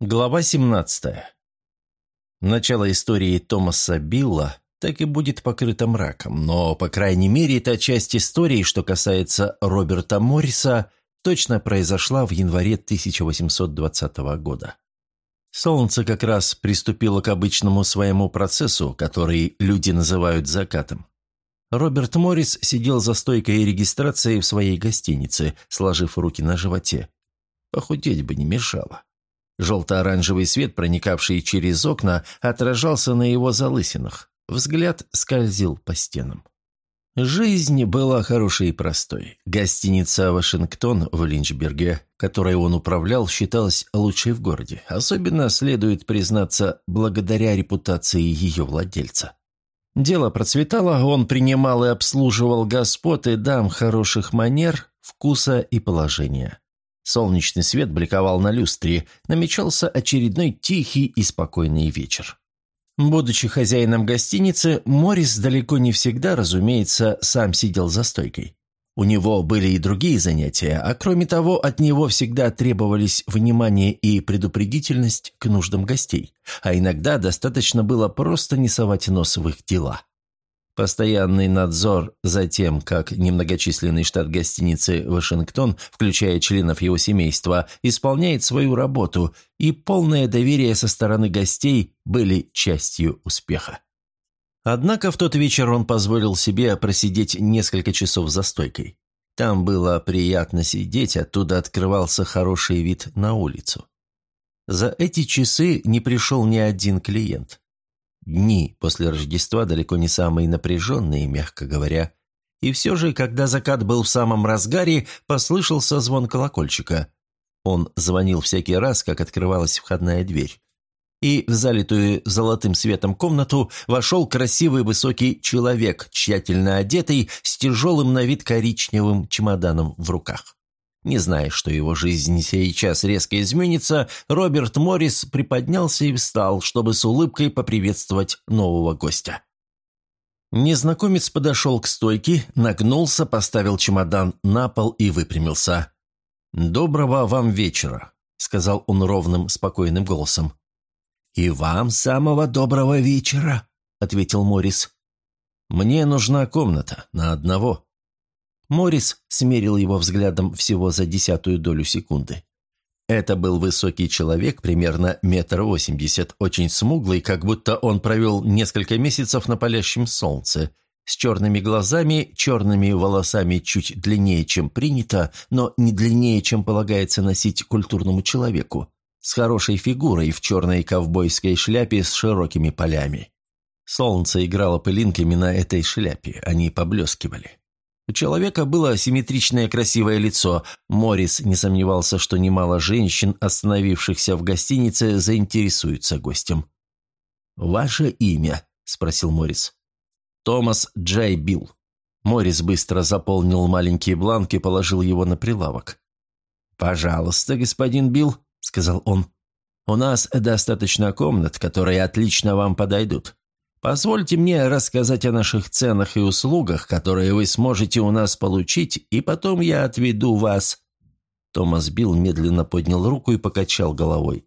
Глава 17. Начало истории Томаса Билла так и будет покрыто мраком, но, по крайней мере, та часть истории, что касается Роберта Морриса, точно произошла в январе 1820 года. Солнце как раз приступило к обычному своему процессу, который люди называют закатом. Роберт Моррис сидел за стойкой регистрации в своей гостинице, сложив руки на животе. Похудеть бы не мешало. Желто-оранжевый свет, проникавший через окна, отражался на его залысинах. Взгляд скользил по стенам. Жизнь была хорошей и простой. Гостиница «Вашингтон» в Линчберге, которой он управлял, считалась лучшей в городе. Особенно, следует признаться, благодаря репутации ее владельца. Дело процветало, он принимал и обслуживал господ и дам хороших манер, вкуса и положения. Солнечный свет бликовал на люстре, намечался очередной тихий и спокойный вечер. Будучи хозяином гостиницы, Морис далеко не всегда, разумеется, сам сидел за стойкой. У него были и другие занятия, а кроме того, от него всегда требовались внимание и предупредительность к нуждам гостей, а иногда достаточно было просто не совать нос в их дела. Постоянный надзор за тем, как немногочисленный штат гостиницы «Вашингтон», включая членов его семейства, исполняет свою работу, и полное доверие со стороны гостей были частью успеха. Однако в тот вечер он позволил себе просидеть несколько часов за стойкой. Там было приятно сидеть, оттуда открывался хороший вид на улицу. За эти часы не пришел ни один клиент. Дни после Рождества далеко не самые напряженные, мягко говоря. И все же, когда закат был в самом разгаре, послышался звон колокольчика. Он звонил всякий раз, как открывалась входная дверь. И в залитую золотым светом комнату вошел красивый высокий человек, тщательно одетый, с тяжелым на вид коричневым чемоданом в руках. Не зная, что его жизнь сейчас резко изменится, Роберт Моррис приподнялся и встал, чтобы с улыбкой поприветствовать нового гостя. Незнакомец подошел к стойке, нагнулся, поставил чемодан на пол и выпрямился. «Доброго вам вечера», — сказал он ровным, спокойным голосом. «И вам самого доброго вечера», — ответил Моррис. «Мне нужна комната на одного», Морис смерил его взглядом всего за десятую долю секунды. Это был высокий человек, примерно метр восемьдесят, очень смуглый, как будто он провел несколько месяцев на палящем солнце, с черными глазами, черными волосами чуть длиннее, чем принято, но не длиннее, чем полагается носить культурному человеку, с хорошей фигурой в черной ковбойской шляпе с широкими полями. Солнце играло пылинками на этой шляпе, они поблескивали. У человека было симметричное красивое лицо. Морис не сомневался, что немало женщин, остановившихся в гостинице, заинтересуются гостем. «Ваше имя?» – спросил Морис. «Томас Джей Билл». Морис быстро заполнил маленький бланк и положил его на прилавок. «Пожалуйста, господин Билл», – сказал он. «У нас достаточно комнат, которые отлично вам подойдут. Позвольте мне рассказать о наших ценах и услугах, которые вы сможете у нас получить, и потом я отведу вас». Томас Билл медленно поднял руку и покачал головой.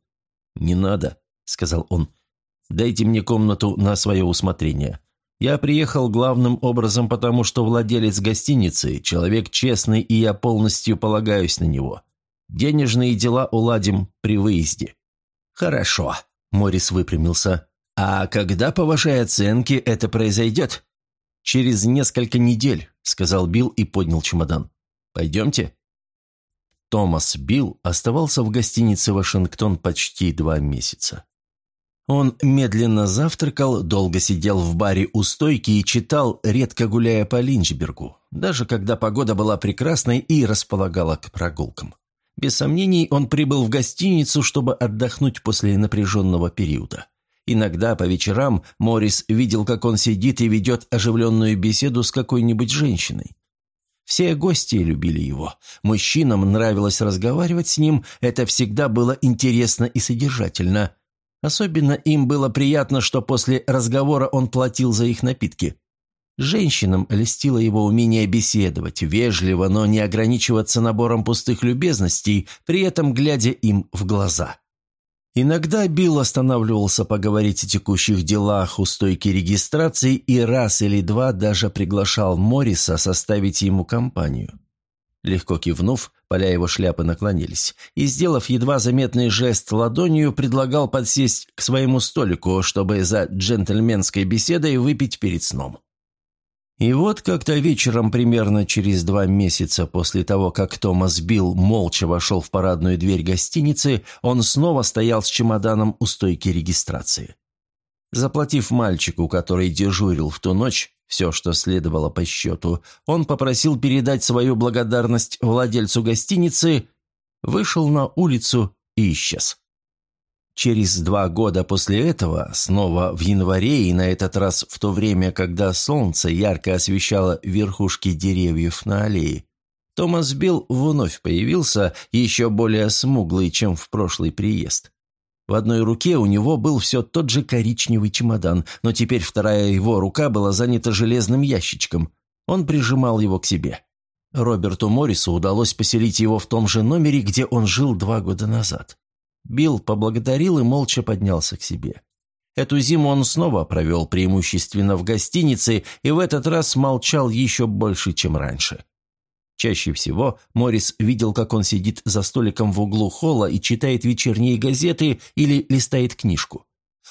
«Не надо», — сказал он. «Дайте мне комнату на свое усмотрение. Я приехал главным образом потому, что владелец гостиницы – человек честный, и я полностью полагаюсь на него. Денежные дела уладим при выезде». «Хорошо», – Морис выпрямился. «А когда, по вашей оценке, это произойдет?» «Через несколько недель», — сказал Билл и поднял чемодан. «Пойдемте». Томас Билл оставался в гостинице «Вашингтон» почти два месяца. Он медленно завтракал, долго сидел в баре у стойки и читал, редко гуляя по Линчбергу, даже когда погода была прекрасной и располагала к прогулкам. Без сомнений, он прибыл в гостиницу, чтобы отдохнуть после напряженного периода. Иногда по вечерам Морис видел, как он сидит и ведет оживленную беседу с какой-нибудь женщиной. Все гости любили его. Мужчинам нравилось разговаривать с ним, это всегда было интересно и содержательно. Особенно им было приятно, что после разговора он платил за их напитки. Женщинам льстило его умение беседовать, вежливо, но не ограничиваться набором пустых любезностей, при этом глядя им в глаза. Иногда Билл останавливался поговорить о текущих делах у стойки регистрации и раз или два даже приглашал Морриса составить ему компанию. Легко кивнув, поля его шляпы наклонились, и, сделав едва заметный жест ладонью, предлагал подсесть к своему столику, чтобы за джентльменской беседой выпить перед сном. И вот как-то вечером, примерно через два месяца после того, как Томас Билл молча вошел в парадную дверь гостиницы, он снова стоял с чемоданом у стойки регистрации. Заплатив мальчику, который дежурил в ту ночь, все, что следовало по счету, он попросил передать свою благодарность владельцу гостиницы, вышел на улицу и исчез. Через два года после этого, снова в январе и на этот раз в то время, когда солнце ярко освещало верхушки деревьев на аллее, Томас Билл вновь появился, еще более смуглый, чем в прошлый приезд. В одной руке у него был все тот же коричневый чемодан, но теперь вторая его рука была занята железным ящичком. Он прижимал его к себе. Роберту Моррису удалось поселить его в том же номере, где он жил два года назад. Билл поблагодарил и молча поднялся к себе. Эту зиму он снова провел преимущественно в гостинице и в этот раз молчал еще больше, чем раньше. Чаще всего Моррис видел, как он сидит за столиком в углу холла и читает вечерние газеты или листает книжку.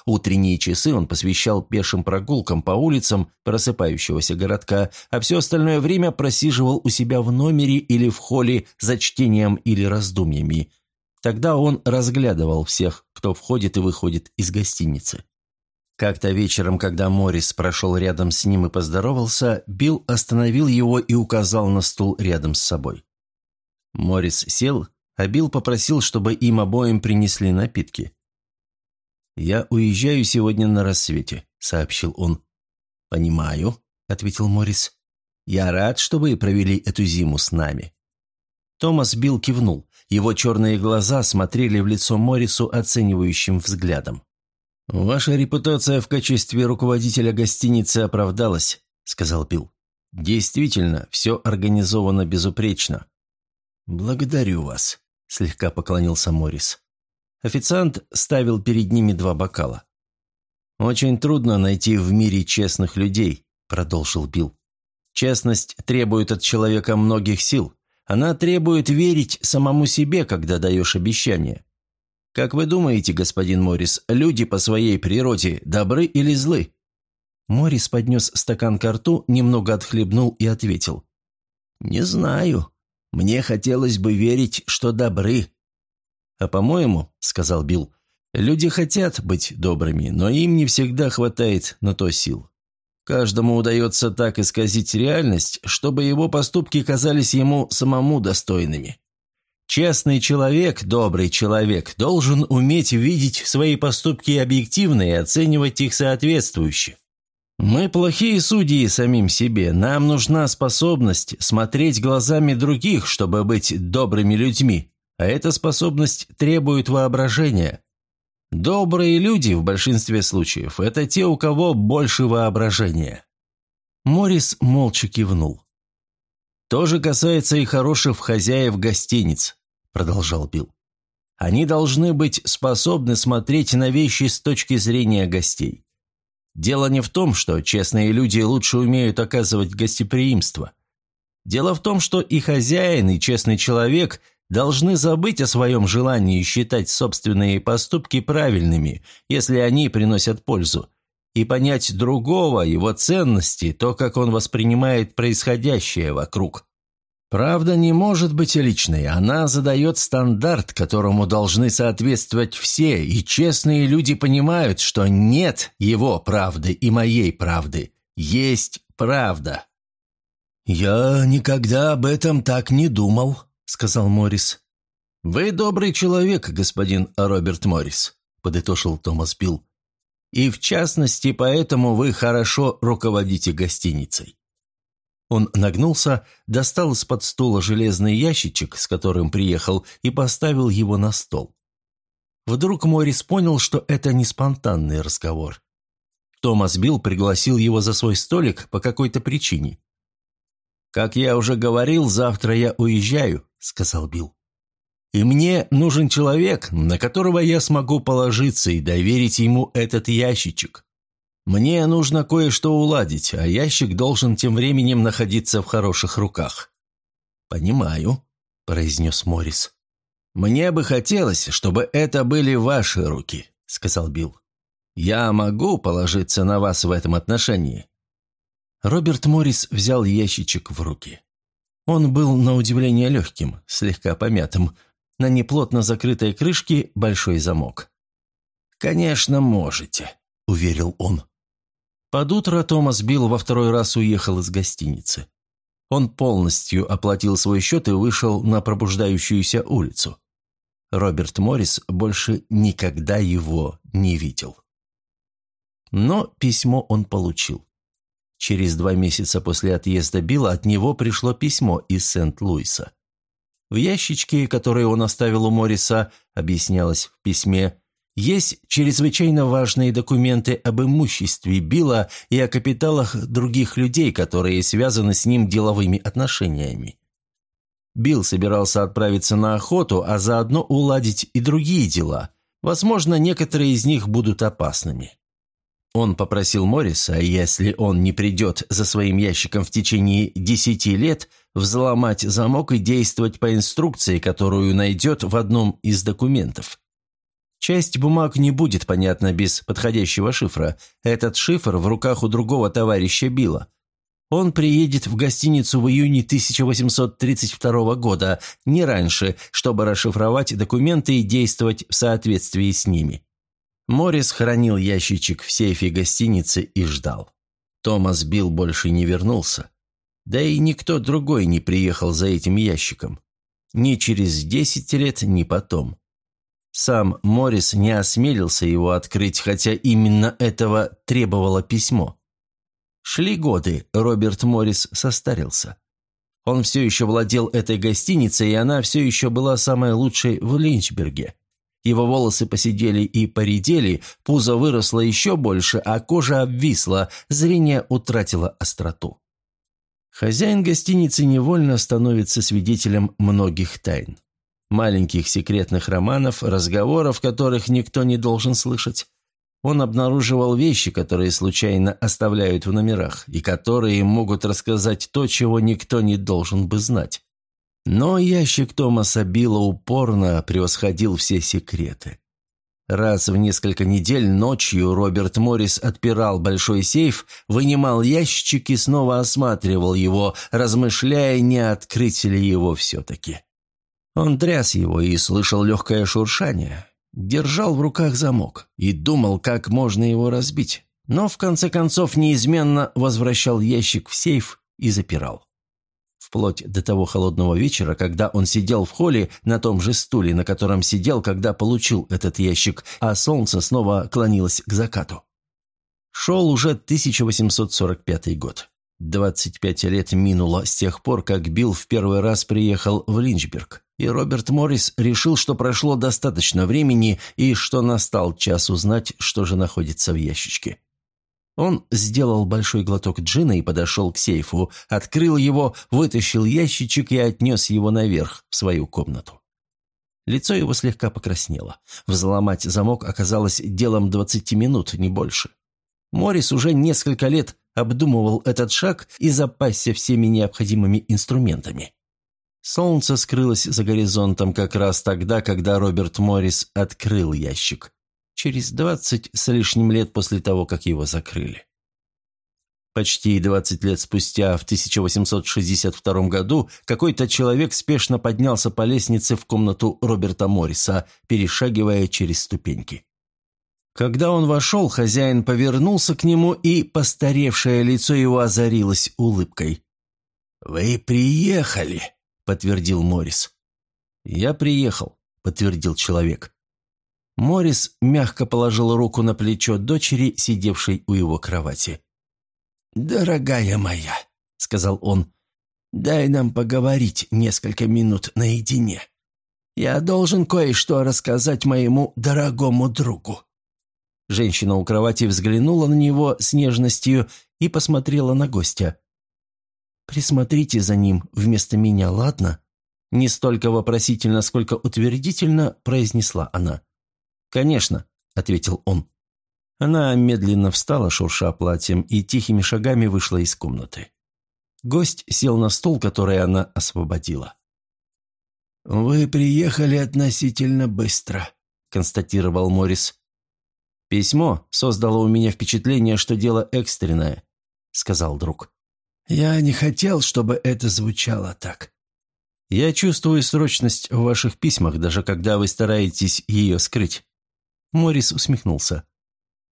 Утренние часы он посвящал пешим прогулкам по улицам просыпающегося городка, а все остальное время просиживал у себя в номере или в холле за чтением или раздумьями, Тогда он разглядывал всех, кто входит и выходит из гостиницы. Как-то вечером, когда Моррис прошел рядом с ним и поздоровался, Билл остановил его и указал на стул рядом с собой. Моррис сел, а Билл попросил, чтобы им обоим принесли напитки. «Я уезжаю сегодня на рассвете», — сообщил он. «Понимаю», — ответил Моррис. «Я рад, что вы провели эту зиму с нами». Томас Билл кивнул. Его черные глаза смотрели в лицо Моррису оценивающим взглядом. «Ваша репутация в качестве руководителя гостиницы оправдалась», — сказал Билл. «Действительно, все организовано безупречно». «Благодарю вас», — слегка поклонился Моррис. Официант ставил перед ними два бокала. «Очень трудно найти в мире честных людей», — продолжил Билл. «Честность требует от человека многих сил. Она требует верить самому себе, когда даешь обещание. Как вы думаете, господин Моррис, люди по своей природе добры или злы?» Моррис поднес стакан к рту, немного отхлебнул и ответил. «Не знаю. Мне хотелось бы верить, что добры». «А по-моему, — сказал Билл, — люди хотят быть добрыми, но им не всегда хватает на то сил. Каждому удается так исказить реальность, чтобы его поступки казались ему самому достойными. Честный человек, добрый человек, должен уметь видеть свои поступки объективно и оценивать их соответствующе. Мы плохие судьи самим себе, нам нужна способность смотреть глазами других, чтобы быть добрыми людьми, а эта способность требует воображения. Добрые люди в большинстве случаев – это те, у кого больше воображения. Морис молча кивнул. «То же касается и хороших хозяев гостиниц», – продолжал Билл. «Они должны быть способны смотреть на вещи с точки зрения гостей. Дело не в том, что честные люди лучше умеют оказывать гостеприимство. Дело в том, что и хозяин, и честный человек – должны забыть о своем желании считать собственные поступки правильными, если они приносят пользу, и понять другого, его ценности, то, как он воспринимает происходящее вокруг. Правда не может быть личной, она задает стандарт, которому должны соответствовать все, и честные люди понимают, что нет его правды и моей правды, есть правда. «Я никогда об этом так не думал», сказал Моррис. «Вы добрый человек, господин Роберт Моррис», – подытожил Томас Билл. «И в частности, поэтому вы хорошо руководите гостиницей». Он нагнулся, достал из-под стула железный ящичек, с которым приехал, и поставил его на стол. Вдруг Моррис понял, что это не спонтанный разговор. Томас Билл пригласил его за свой столик по какой-то причине. «Как я уже говорил, завтра я уезжаю», — сказал Билл. И мне нужен человек, на которого я смогу положиться и доверить ему этот ящичек. Мне нужно кое-что уладить, а ящик должен тем временем находиться в хороших руках». «Понимаю», – произнес Моррис. «Мне бы хотелось, чтобы это были ваши руки», – сказал Билл. «Я могу положиться на вас в этом отношении». Роберт Моррис взял ящичек в руки. Он был на удивление легким, слегка помятым. На неплотно закрытой крышке большой замок. «Конечно, можете», — уверил он. Под утро Томас Билл во второй раз уехал из гостиницы. Он полностью оплатил свой счет и вышел на пробуждающуюся улицу. Роберт Моррис больше никогда его не видел. Но письмо он получил. Через два месяца после отъезда Билла от него пришло письмо из Сент-Луиса. В ящичке, который он оставил у Морриса, объяснялось в письме, есть чрезвычайно важные документы об имуществе Билла и о капиталах других людей, которые связаны с ним деловыми отношениями. Билл собирался отправиться на охоту, а заодно уладить и другие дела. Возможно, некоторые из них будут опасными. Он попросил Морриса, если он не придет за своим ящиком в течение десяти лет, взломать замок и действовать по инструкции, которую найдет в одном из документов. Часть бумаг не будет понятна без подходящего шифра. Этот шифр в руках у другого товарища Билла. Он приедет в гостиницу в июне 1832 года, не раньше, чтобы расшифровать документы и действовать в соответствии с ними. Моррис хранил ящичек в сейфе гостиницы и ждал. Томас Билл больше не вернулся. Да и никто другой не приехал за этим ящиком. Ни через десять лет, ни потом. Сам Моррис не осмелился его открыть, хотя именно этого требовало письмо. Шли годы, Роберт Моррис состарился. Он все еще владел этой гостиницей, и она все еще была самой лучшей в Линчберге. Его волосы посидели и поредели, пузо выросло еще больше, а кожа обвисла, зрение утратило остроту. Хозяин гостиницы невольно становится свидетелем многих тайн. Маленьких секретных романов, разговоров, которых никто не должен слышать. Он обнаруживал вещи, которые случайно оставляют в номерах, и которые могут рассказать то, чего никто не должен бы знать. Но ящик Томаса Билла упорно превосходил все секреты. Раз в несколько недель ночью Роберт Моррис отпирал большой сейф, вынимал ящик и снова осматривал его, размышляя, не открыть ли его все-таки. Он тряс его и слышал легкое шуршание. Держал в руках замок и думал, как можно его разбить. Но в конце концов неизменно возвращал ящик в сейф и запирал вплоть до того холодного вечера, когда он сидел в холле на том же стуле, на котором сидел, когда получил этот ящик, а солнце снова клонилось к закату. Шел уже 1845 год. 25 лет минуло с тех пор, как Билл в первый раз приехал в Линчберг, и Роберт Моррис решил, что прошло достаточно времени и что настал час узнать, что же находится в ящичке. Он сделал большой глоток джина и подошел к сейфу, открыл его, вытащил ящичек и отнес его наверх, в свою комнату. Лицо его слегка покраснело. Взломать замок оказалось делом двадцати минут, не больше. Морис уже несколько лет обдумывал этот шаг и запасся всеми необходимыми инструментами. Солнце скрылось за горизонтом как раз тогда, когда Роберт Моррис открыл ящик через двадцать с лишним лет после того, как его закрыли. Почти 20 лет спустя, в 1862 году, какой-то человек спешно поднялся по лестнице в комнату Роберта Морриса, перешагивая через ступеньки. Когда он вошел, хозяин повернулся к нему, и постаревшее лицо его озарилось улыбкой. «Вы приехали», — подтвердил Моррис. «Я приехал», — подтвердил человек. Морис мягко положил руку на плечо дочери, сидевшей у его кровати. «Дорогая моя», — сказал он, — «дай нам поговорить несколько минут наедине. Я должен кое-что рассказать моему дорогому другу». Женщина у кровати взглянула на него с нежностью и посмотрела на гостя. «Присмотрите за ним вместо меня, ладно?» Не столько вопросительно, сколько утвердительно произнесла она. «Конечно», — ответил он. Она медленно встала, шурша платьем, и тихими шагами вышла из комнаты. Гость сел на стул, который она освободила. «Вы приехали относительно быстро», — констатировал Морис. «Письмо создало у меня впечатление, что дело экстренное», — сказал друг. «Я не хотел, чтобы это звучало так». «Я чувствую срочность в ваших письмах, даже когда вы стараетесь ее скрыть». Морис усмехнулся.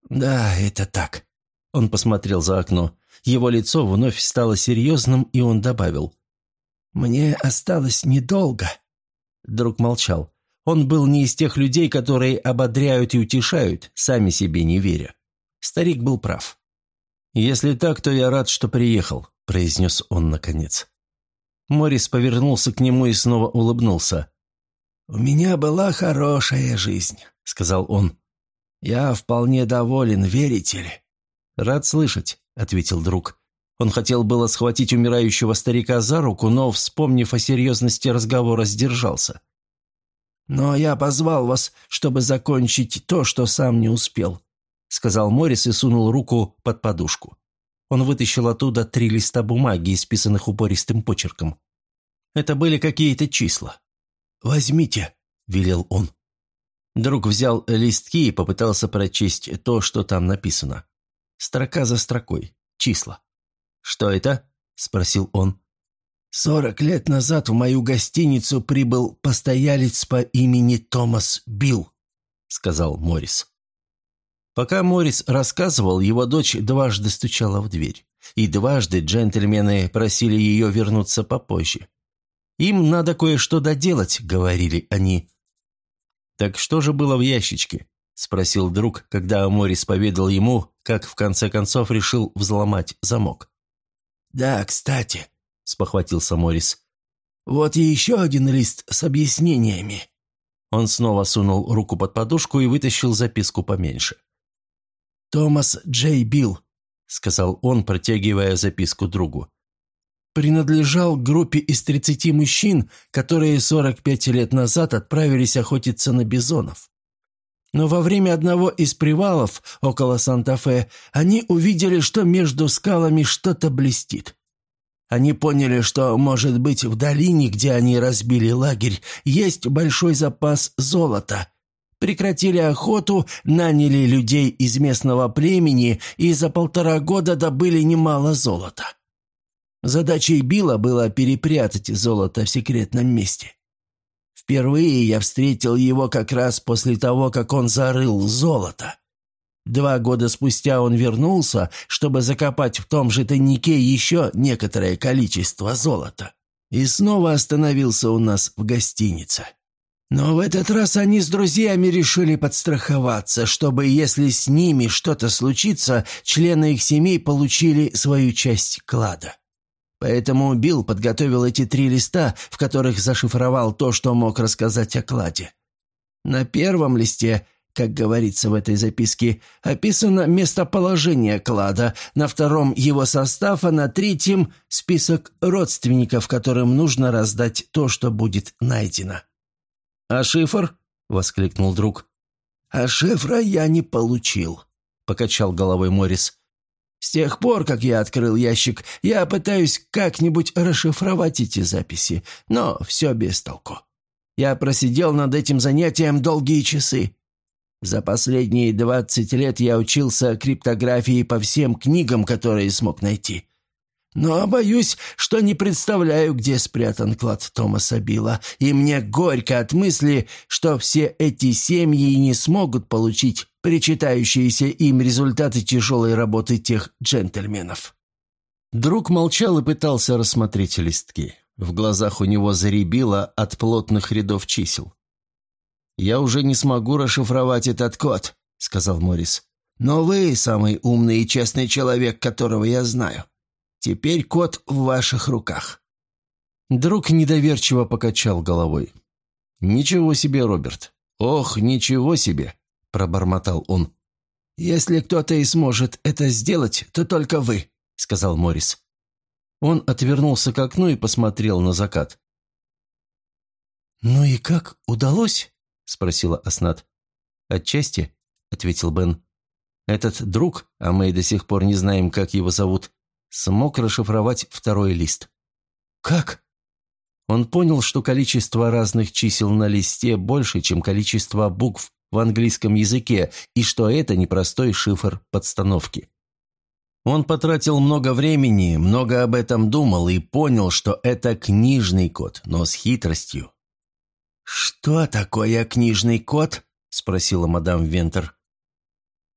«Да, это так». Он посмотрел за окно. Его лицо вновь стало серьезным, и он добавил. «Мне осталось недолго». Друг молчал. Он был не из тех людей, которые ободряют и утешают, сами себе не веря. Старик был прав. «Если так, то я рад, что приехал», – произнес он наконец. Морис повернулся к нему и снова улыбнулся. «У меня была хорошая жизнь», — сказал он. «Я вполне доволен, верите ли?» «Рад слышать», — ответил друг. Он хотел было схватить умирающего старика за руку, но, вспомнив о серьезности разговора, сдержался. «Но я позвал вас, чтобы закончить то, что сам не успел», — сказал Морис и сунул руку под подушку. Он вытащил оттуда три листа бумаги, исписанных упористым почерком. Это были какие-то числа. «Возьмите», — велел он. Друг взял листки и попытался прочесть то, что там написано. Строка за строкой. Числа. «Что это?» – спросил он. «Сорок лет назад в мою гостиницу прибыл постоялец по имени Томас Билл», – сказал Морис. Пока Морис рассказывал, его дочь дважды стучала в дверь. И дважды джентльмены просили ее вернуться попозже. «Им надо кое-что доделать», — говорили они. «Так что же было в ящичке?» — спросил друг, когда Морис поведал ему, как в конце концов решил взломать замок. «Да, кстати», — спохватился Морис. «Вот и еще один лист с объяснениями». Он снова сунул руку под подушку и вытащил записку поменьше. «Томас Джей Билл», — сказал он, протягивая записку другу. «Принадлежал группе из 30 мужчин, которые 45 лет назад отправились охотиться на бизонов. Но во время одного из привалов около Санта-Фе они увидели, что между скалами что-то блестит. Они поняли, что, может быть, в долине, где они разбили лагерь, есть большой запас золота, прекратили охоту, наняли людей из местного племени и за полтора года добыли немало золота. Задачей Билла было перепрятать золото в секретном месте. Впервые я встретил его как раз после того, как он зарыл золото. Два года спустя он вернулся, чтобы закопать в том же тайнике еще некоторое количество золота. И снова остановился у нас в гостинице. Но в этот раз они с друзьями решили подстраховаться, чтобы, если с ними что-то случится, члены их семей получили свою часть клада. Поэтому Билл подготовил эти три листа, в которых зашифровал то, что мог рассказать о кладе. На первом листе, как говорится в этой записке, описано местоположение клада, на втором – его состав, а на третьем – список родственников, которым нужно раздать то, что будет найдено. «А шифр?» — воскликнул друг. «А шифра я не получил», — покачал головой Морис. «С тех пор, как я открыл ящик, я пытаюсь как-нибудь расшифровать эти записи, но все без толку. Я просидел над этим занятием долгие часы. За последние двадцать лет я учился криптографии по всем книгам, которые смог найти. Но боюсь, что не представляю, где спрятан клад Томаса Билла, и мне горько от мысли, что все эти семьи не смогут получить причитающиеся им результаты тяжелой работы тех джентльменов». Друг молчал и пытался рассмотреть листки. В глазах у него заребило от плотных рядов чисел. «Я уже не смогу расшифровать этот код», — сказал Морис. «Но вы самый умный и честный человек, которого я знаю. Теперь кот в ваших руках». Друг недоверчиво покачал головой. «Ничего себе, Роберт! Ох, ничего себе!» – пробормотал он. «Если кто-то и сможет это сделать, то только вы», – сказал Морис. Он отвернулся к окну и посмотрел на закат. «Ну и как, удалось?» – спросила Аснат. «Отчасти», – ответил Бен. «Этот друг, а мы до сих пор не знаем, как его зовут, смог расшифровать второй лист». «Как?» Он понял, что количество разных чисел на листе больше, чем количество букв в английском языке, и что это непростой шифр подстановки. Он потратил много времени, много об этом думал и понял, что это книжный код, но с хитростью. «Что такое книжный код?» – спросила мадам Вентер.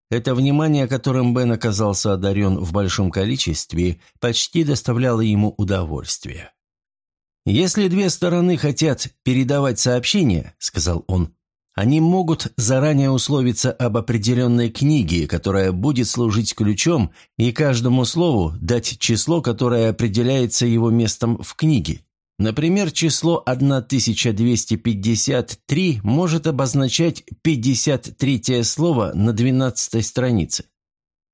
Это внимание, которым Бен оказался одарен в большом количестве, почти доставляло ему удовольствие. «Если две стороны хотят передавать сообщение, — сказал он, они могут заранее условиться об определенной книге, которая будет служить ключом, и каждому слову дать число, которое определяется его местом в книге. Например, число 1253 может обозначать 53 слово на 12 странице.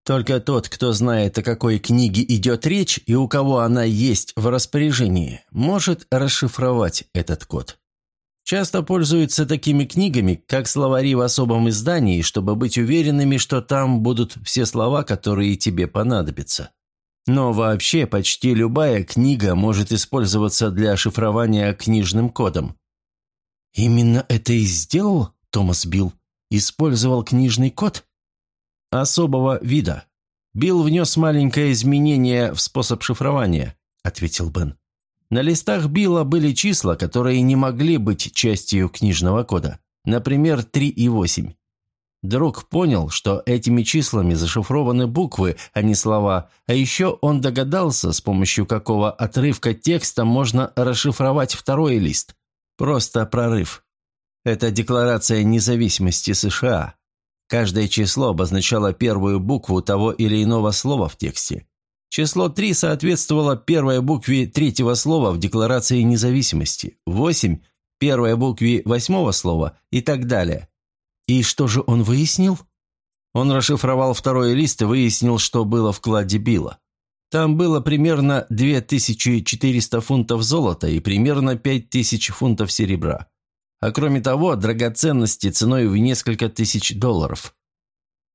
Только тот, кто знает, о какой книге идет речь и у кого она есть в распоряжении, может расшифровать этот код. Часто пользуются такими книгами, как словари в особом издании, чтобы быть уверенными, что там будут все слова, которые тебе понадобятся. Но вообще почти любая книга может использоваться для шифрования книжным кодом. Именно это и сделал Томас Билл? Использовал книжный код? Особого вида. Билл внес маленькое изменение в способ шифрования, ответил Бен. На листах Билла были числа, которые не могли быть частью книжного кода. Например, 3 и 8. Друг понял, что этими числами зашифрованы буквы, а не слова, а еще он догадался, с помощью какого отрывка текста можно расшифровать второй лист. Просто прорыв. Это Декларация независимости США. Каждое число обозначало первую букву того или иного слова в тексте. Число 3 соответствовало первой букве третьего слова в Декларации независимости, 8 – первой букве восьмого слова и так далее. И что же он выяснил? Он расшифровал второй лист и выяснил, что было в кладе Билла. Там было примерно 2400 фунтов золота и примерно 5000 фунтов серебра. А кроме того, драгоценности ценой в несколько тысяч долларов.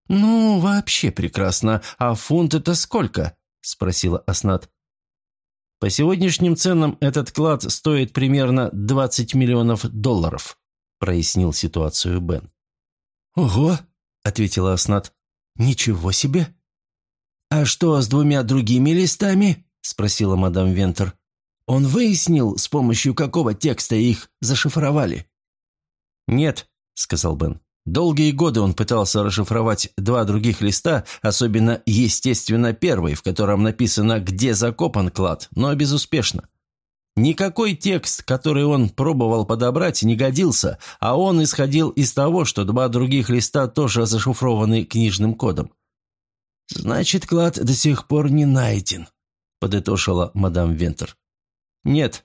«Ну, вообще прекрасно. А фунт это сколько?» – спросила Аснат. «По сегодняшним ценам этот клад стоит примерно 20 миллионов долларов», – прояснил ситуацию Бен. «Ого!» – ответила Аснат. «Ничего себе!» «А что с двумя другими листами?» – спросила мадам Вентер. «Он выяснил, с помощью какого текста их зашифровали?» «Нет», – сказал Бен. Долгие годы он пытался расшифровать два других листа, особенно, естественно, первый, в котором написано «Где закопан клад», но безуспешно. Никакой текст, который он пробовал подобрать, не годился, а он исходил из того, что два других листа тоже зашифрованы книжным кодом. «Значит, клад до сих пор не найден», – подытожила мадам Вентер. «Нет,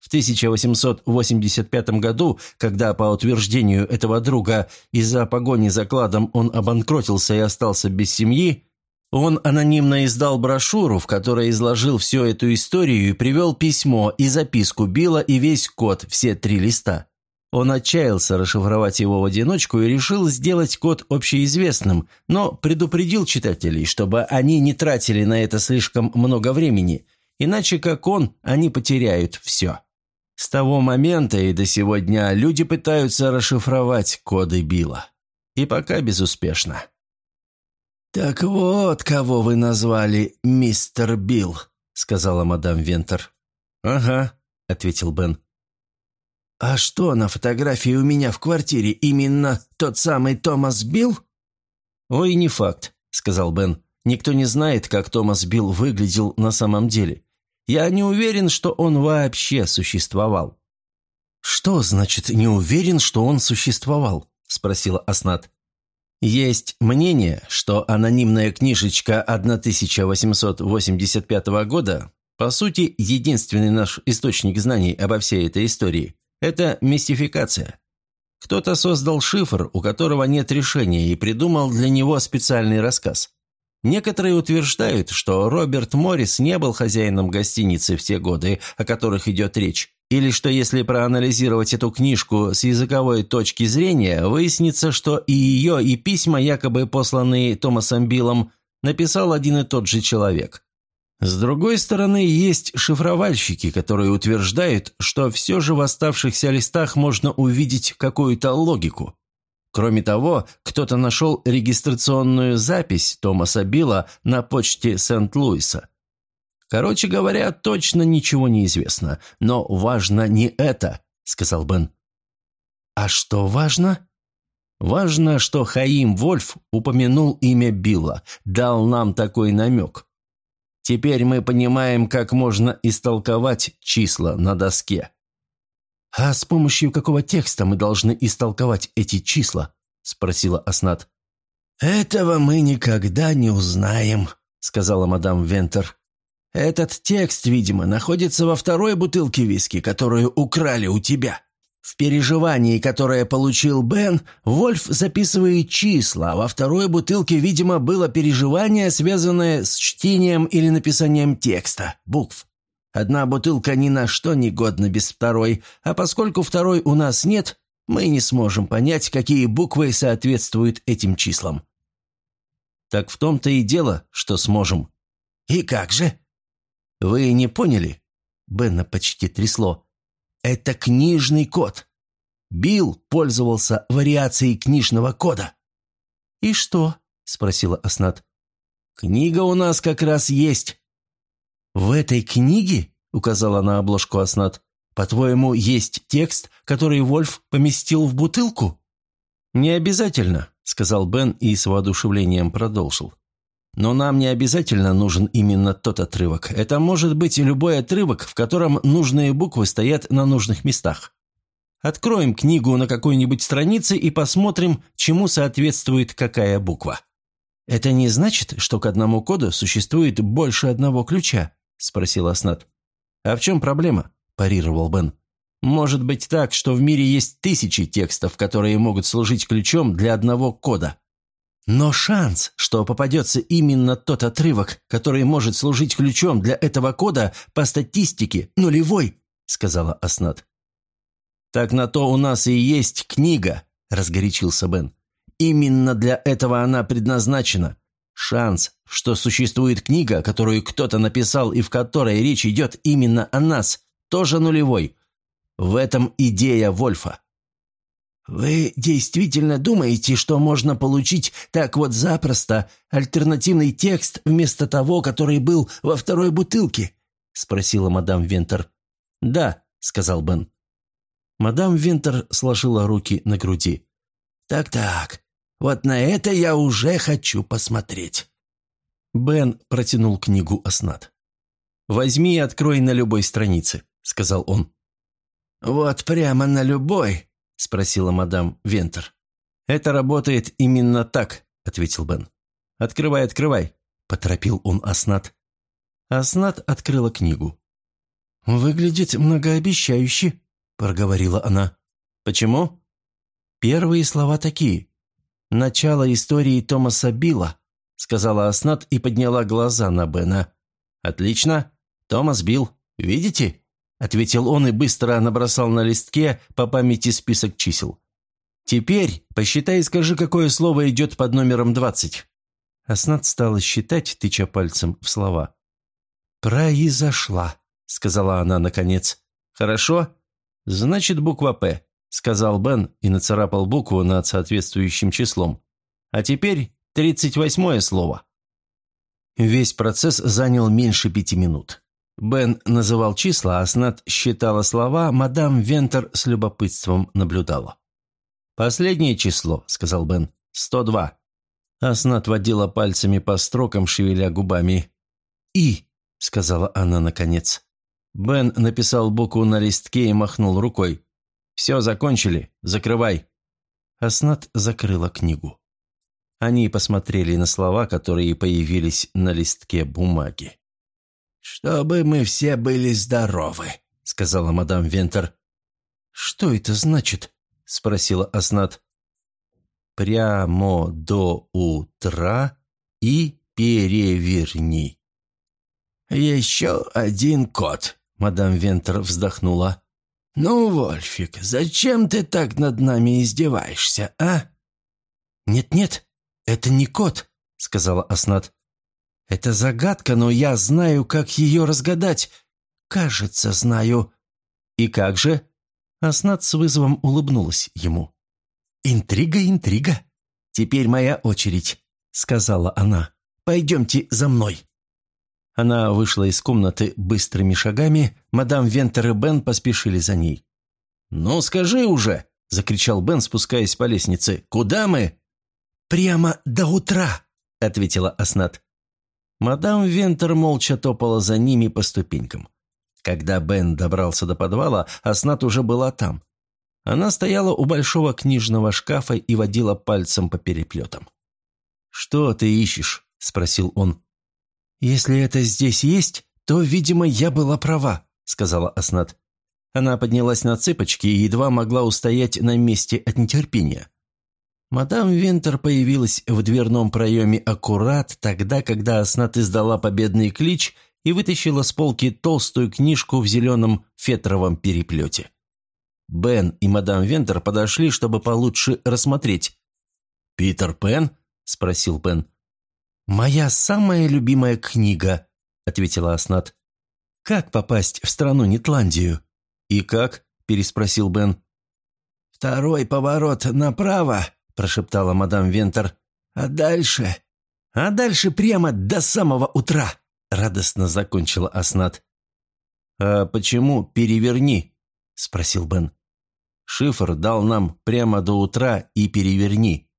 в 1885 году, когда, по утверждению этого друга, из-за погони за кладом он обанкротился и остался без семьи, он анонимно издал брошюру, в которой изложил всю эту историю и привел письмо и записку Билла и весь код, все три листа. Он отчаялся расшифровать его в одиночку и решил сделать код общеизвестным, но предупредил читателей, чтобы они не тратили на это слишком много времени, иначе, как он, они потеряют все. С того момента и до сего дня люди пытаются расшифровать коды Билла. И пока безуспешно. «Так вот, кого вы назвали мистер Билл», — сказала мадам Вентер. «Ага», — ответил Бен. «А что на фотографии у меня в квартире? Именно тот самый Томас Билл?» «Ой, не факт», — сказал Бен. «Никто не знает, как Томас Билл выглядел на самом деле. Я не уверен, что он вообще существовал». «Что значит «не уверен, что он существовал»?» – спросила Аснат. Есть мнение, что анонимная книжечка 1885 года, по сути, единственный наш источник знаний обо всей этой истории, это мистификация. Кто-то создал шифр, у которого нет решения, и придумал для него специальный рассказ. Некоторые утверждают, что Роберт Моррис не был хозяином гостиницы в те годы, о которых идет речь, или что если проанализировать эту книжку с языковой точки зрения, выяснится, что и ее, и письма, якобы посланные Томасом Биллом, написал один и тот же человек. С другой стороны, есть шифровальщики, которые утверждают, что все же в оставшихся листах можно увидеть какую-то логику. Кроме того, кто-то нашел регистрационную запись Томаса Билла на почте Сент-Луиса. Короче говоря, точно ничего не известно, но важно не это, сказал Бен. А что важно? Важно, что Хаим Вольф упомянул имя Билла, дал нам такой намек. Теперь мы понимаем, как можно истолковать числа на доске. «А с помощью какого текста мы должны истолковать эти числа?» – спросила Аснат. «Этого мы никогда не узнаем», – сказала мадам Вентер. «Этот текст, видимо, находится во второй бутылке виски, которую украли у тебя. В переживании, которое получил Бен, Вольф записывает числа, а во второй бутылке, видимо, было переживание, связанное с чтением или написанием текста, букв. Одна бутылка ни на что не годна без второй, а поскольку второй у нас нет, мы не сможем понять, какие буквы соответствуют этим числам. Так в том-то и дело, что сможем. И как же? Вы не поняли? Бенна почти трясло. Это книжный код. Билл пользовался вариацией книжного кода. «И что?» – спросила Аснат. «Книга у нас как раз есть. «В этой книге, — указала на обложку Аснат, — по-твоему, есть текст, который Вольф поместил в бутылку?» «Не обязательно», — сказал Бен и с воодушевлением продолжил. «Но нам не обязательно нужен именно тот отрывок. Это может быть любой отрывок, в котором нужные буквы стоят на нужных местах. Откроем книгу на какой-нибудь странице и посмотрим, чему соответствует какая буква. Это не значит, что к одному коду существует больше одного ключа спросил Аснат. «А в чем проблема?» – парировал Бен. «Может быть так, что в мире есть тысячи текстов, которые могут служить ключом для одного кода. Но шанс, что попадется именно тот отрывок, который может служить ключом для этого кода, по статистике нулевой», – сказала Аснат. «Так на то у нас и есть книга», – разгорячился Бен. «Именно для этого она предназначена. Шанс, что существует книга, которую кто-то написал и в которой речь идет именно о нас, тоже нулевой. В этом идея Вольфа. «Вы действительно думаете, что можно получить так вот запросто альтернативный текст вместо того, который был во второй бутылке?» – спросила мадам Вентер. «Да», – сказал Бен. Мадам Винтер сложила руки на груди. «Так-так, вот на это я уже хочу посмотреть». Бен протянул книгу Аснат. «Возьми и открой на любой странице», — сказал он. «Вот прямо на любой?» — спросила мадам Вентер. «Это работает именно так», — ответил Бен. «Открывай, открывай», — поторопил он Аснат. Аснат открыла книгу. «Выглядит многообещающе», — проговорила она. «Почему?» Первые слова такие. «Начало истории Томаса Билла», — сказала Аснат и подняла глаза на Бена. «Отлично. Томас Билл. Видите?» — ответил он и быстро набросал на листке по памяти список чисел. «Теперь посчитай и скажи, какое слово идет под номером двадцать». Аснат стала считать, тыча пальцем в слова. «Произошла», — сказала она наконец. «Хорошо? Значит, буква «П» сказал Бен и нацарапал букву над соответствующим числом. А теперь тридцать восьмое слово. Весь процесс занял меньше пяти минут. Бен называл числа, а Снат считала слова, мадам Вентер с любопытством наблюдала. «Последнее число», — сказал Бен, — «сто два». Аснат водила пальцами по строкам, шевеля губами. «И», — сказала она наконец. Бен написал букву на листке и махнул рукой. «Все, закончили. Закрывай». Аснат закрыла книгу. Они посмотрели на слова, которые появились на листке бумаги. «Чтобы мы все были здоровы», — сказала мадам Вентер. «Что это значит?» — спросила Аснат. «Прямо до утра и переверни». «Еще один кот», — мадам Вентер вздохнула. «Ну, Вольфик, зачем ты так над нами издеваешься, а?» «Нет-нет, это не кот», — сказала Аснат. «Это загадка, но я знаю, как ее разгадать. Кажется, знаю». «И как же?» Аснат с вызовом улыбнулась ему. «Интрига, интрига. Теперь моя очередь», — сказала она. «Пойдемте за мной». Она вышла из комнаты быстрыми шагами, мадам Вентер и Бен поспешили за ней. «Ну, скажи уже!» – закричал Бен, спускаясь по лестнице. «Куда мы?» «Прямо до утра!» – ответила Аснат. Мадам Вентер молча топала за ними по ступенькам. Когда Бен добрался до подвала, Аснат уже была там. Она стояла у большого книжного шкафа и водила пальцем по переплетам. «Что ты ищешь?» – спросил он. «Если это здесь есть, то, видимо, я была права», — сказала Аснат. Она поднялась на цыпочки и едва могла устоять на месте от нетерпения. Мадам Винтер появилась в дверном проеме аккурат тогда, когда Аснат издала победный клич и вытащила с полки толстую книжку в зеленом фетровом переплете. Бен и мадам Вентер подошли, чтобы получше рассмотреть. «Питер Пен?» – спросил Бен. «Моя самая любимая книга», — ответила Аснат. «Как попасть в страну Нетландию?» «И как?» – переспросил Бен. «Второй поворот направо», – прошептала мадам Вентер. «А дальше?» «А дальше прямо до самого утра», – радостно закончила Аснат. «А почему переверни?» – спросил Бен. «Шифр дал нам прямо до утра и переверни.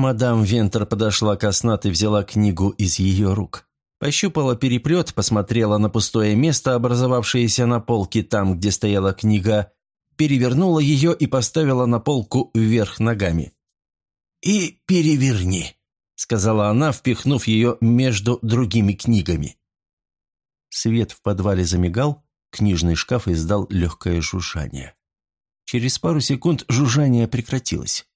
Мадам Вентер подошла к Аснат и взяла книгу из ее рук. Пощупала переплет, посмотрела на пустое место, образовавшееся на полке там, где стояла книга, перевернула ее и поставила на полку вверх ногами. «И переверни», — сказала она, впихнув ее между другими книгами. Свет в подвале замигал, книжный шкаф издал легкое жужжание. Через пару секунд жужжание прекратилось.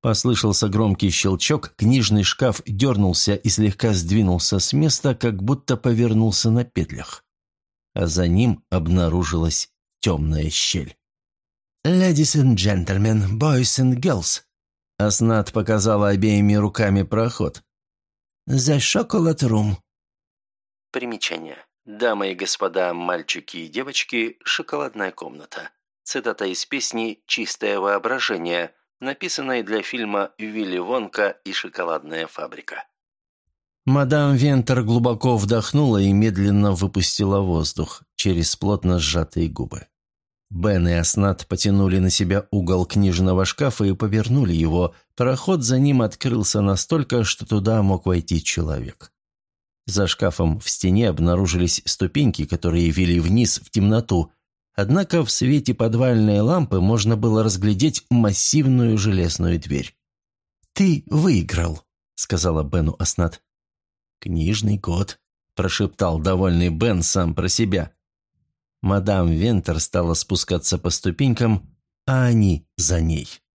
Послышался громкий щелчок, книжный шкаф дернулся и слегка сдвинулся с места, как будто повернулся на петлях. А за ним обнаружилась темная щель. «Ladies and gentlemen, boys and girls», Аснат показала обеими руками проход. «The chocolate room». Примечание. «Дамы и господа, мальчики и девочки, шоколадная комната». Цитата из песни «Чистое воображение», написанной для фильма «Вилли Вонка и шоколадная фабрика». Мадам Вентер глубоко вдохнула и медленно выпустила воздух через плотно сжатые губы. Бен и Аснат потянули на себя угол книжного шкафа и повернули его. Проход за ним открылся настолько, что туда мог войти человек. За шкафом в стене обнаружились ступеньки, которые вели вниз в темноту, Однако в свете подвальной лампы можно было разглядеть массивную железную дверь. «Ты выиграл», — сказала Бену Аснат. «Книжный кот», — прошептал довольный Бен сам про себя. Мадам Вентер стала спускаться по ступенькам, а они за ней.